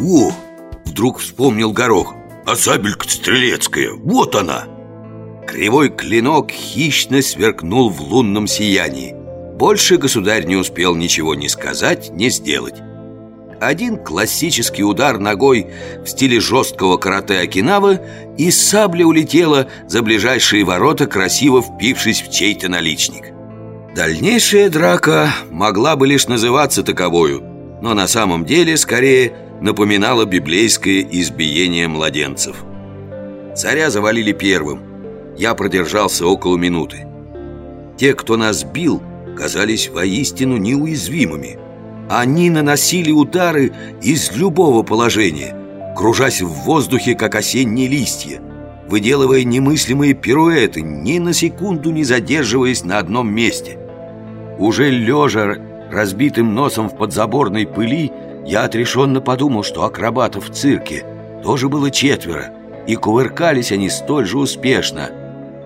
О, вдруг вспомнил горох. А сабелька стрелецкая, вот она. Кривой клинок хищно сверкнул в лунном сиянии. Больше государь не успел ничего ни сказать, ни сделать. Один классический удар ногой в стиле жесткого карате Окинавы И сабля улетела за ближайшие ворота, красиво впившись в чей-то наличник. Дальнейшая драка могла бы лишь называться таковою Но на самом деле скорее напоминала библейское избиение младенцев. Царя завалили первым. Я продержался около минуты. Те, кто нас бил, казались воистину неуязвимыми. Они наносили удары из любого положения Кружась в воздухе, как осенние листья Выделывая немыслимые пируэты Ни на секунду не задерживаясь на одном месте. Уже лежа разбитым носом в подзаборной пыли Я отрешенно подумал, что акробатов в цирке тоже было четверо И кувыркались они столь же успешно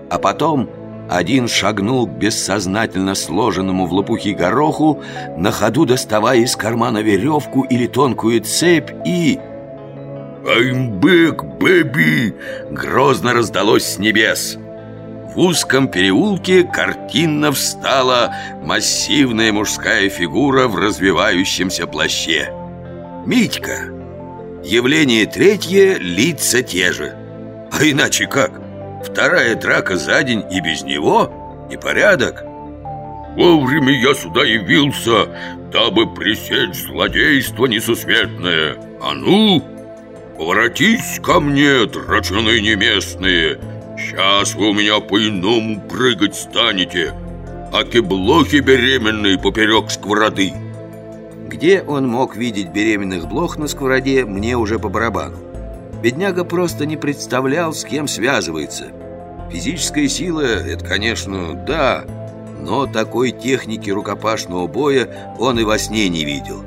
А потом один шагнул к бессознательно сложенному в лопухи гороху, на ходу доставая из кармана веревку или тонкую цепь и... «I'm baby!» грозно раздалось с небес. В узком переулке картинно встала массивная мужская фигура в развивающемся плаще. Митька. Явление третье, лица те же. А иначе как? Вторая драка за день и без него непорядок Вовремя я сюда явился, дабы пресечь злодейство несусветное А ну, поворотись ко мне, драчуны неместные Сейчас вы у меня по-иному прыгать станете А кеблохи беременные поперек сковороды Где он мог видеть беременных блох на сковороде, мне уже по барабану. Бедняга просто не представлял, с кем связывается. Физическая сила – это, конечно, да Но такой техники рукопашного боя он и во сне не видел.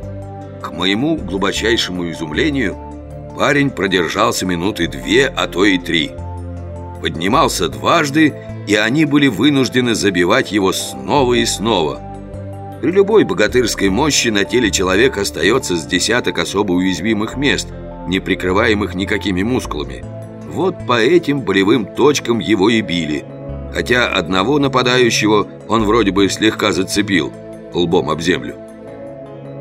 К моему глубочайшему изумлению Парень продержался минуты две, а то и три. Поднимался дважды, и они были вынуждены забивать его снова и снова При любой богатырской мощи на теле человека остается с десяток особо уязвимых мест – не прикрываемых никакими мускулами. Вот по этим болевым точкам его и били. Хотя одного нападающего он вроде бы слегка зацепил лбом об землю.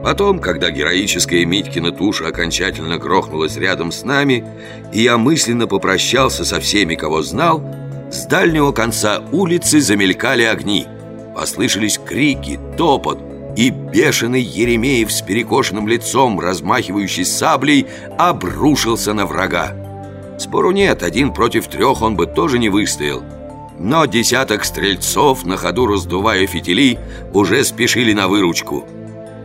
Потом, когда героическая Митькина туша окончательно грохнулась рядом с нами, и я мысленно попрощался со всеми, кого знал, с дальнего конца улицы замелькали огни. Послышались крики, топот, и бешеный Еремеев с перекошенным лицом, размахивающий саблей, обрушился на врага. Спору нет, один против трех он бы тоже не выстоял. Но десяток стрельцов, на ходу раздувая фитили, уже спешили на выручку.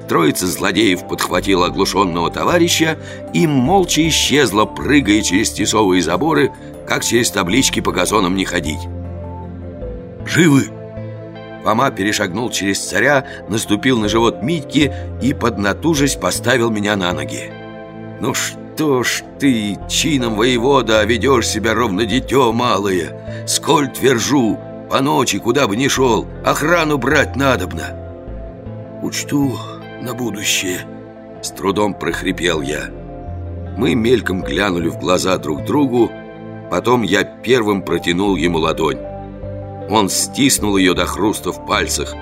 Троица злодеев подхватила оглушенного товарища и молча исчезла, прыгая через тесовые заборы, как через таблички по газонам не ходить. «Живы!» Фома перешагнул через царя, наступил на живот Митьки и, поднатужись, поставил меня на ноги. «Ну что ж ты, чином воевода, ведешь себя ровно дитё малое? Сколь твержу, по ночи, куда бы ни шел, охрану брать надобно!» «Учту на будущее», — с трудом прохрипел я. Мы мельком глянули в глаза друг другу, потом я первым протянул ему ладонь. Он стиснул ее до хруста в пальцах.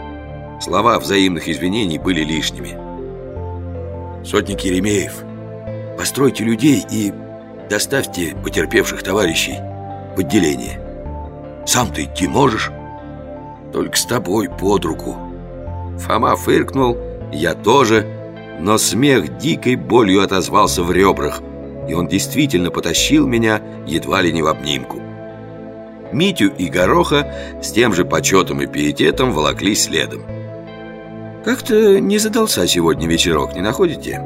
Слова взаимных извинений были лишними. «Сотник Еремеев, постройте людей и доставьте потерпевших товарищей в отделение. Сам ты идти можешь? Только с тобой под руку». Фома фыркнул, я тоже, но смех дикой болью отозвался в ребрах, и он действительно потащил меня едва ли не в обнимку. Митю и Гороха с тем же почетом и пиететом волокли следом. Как-то не задался сегодня вечерок, не находите?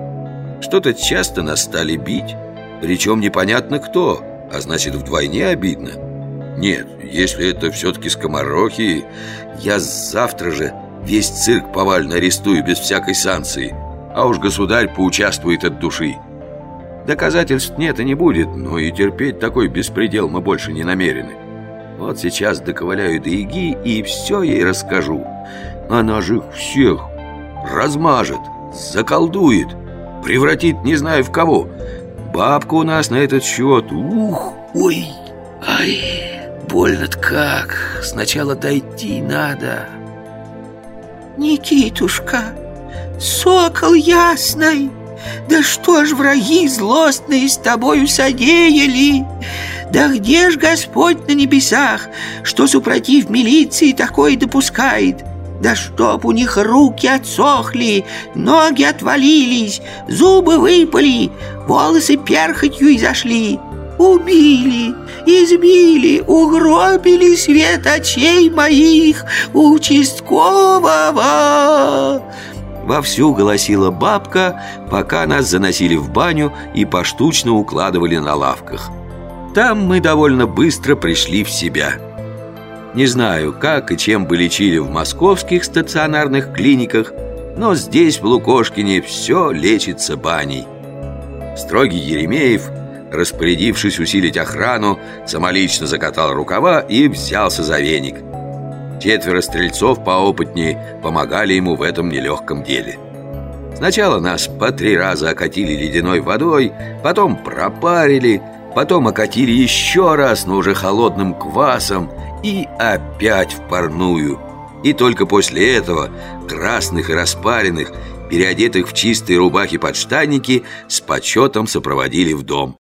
Что-то часто нас стали бить, причем непонятно кто, а значит вдвойне обидно. Нет, если это все-таки скоморохи, я завтра же весь цирк повально арестую без всякой санкции, а уж государь поучаствует от души. Доказательств нет и не будет, но и терпеть такой беспредел мы больше не намерены. Вот сейчас доковыляю до Иги и все ей расскажу. Она же всех размажет, заколдует, превратит не знаю в кого. бабка у нас на этот счет Ух, ой, ай, больно-то как Сначала дойти надо Никитушка, сокол ясный Да что ж враги злостные с тобою содеяли Да где ж Господь на небесах Что супротив милиции такое допускает да чтоб у них руки отсохли, ноги отвалились, зубы выпали, волосы перхотью изошли. Убили, избили, угробили свет очей моих участкового. Вовсю голосила бабка, пока нас заносили в баню и поштучно укладывали на лавках. Там мы довольно быстро пришли в себя. Не знаю, как и чем бы лечили в московских стационарных клиниках, но здесь, в Лукошкине, все лечится баней. Строгий Еремеев, распорядившись усилить охрану, самолично закатал рукава и взялся за веник. Четверо стрельцов поопытнее помогали ему в этом нелегком деле. Сначала нас по три раза окатили ледяной водой, потом пропарили, потом окатили еще раз, но уже холодным квасом, и опять в парную. И только после этого красных и распаренных, переодетых в чистые рубахи подштанники, с почетом сопроводили в дом.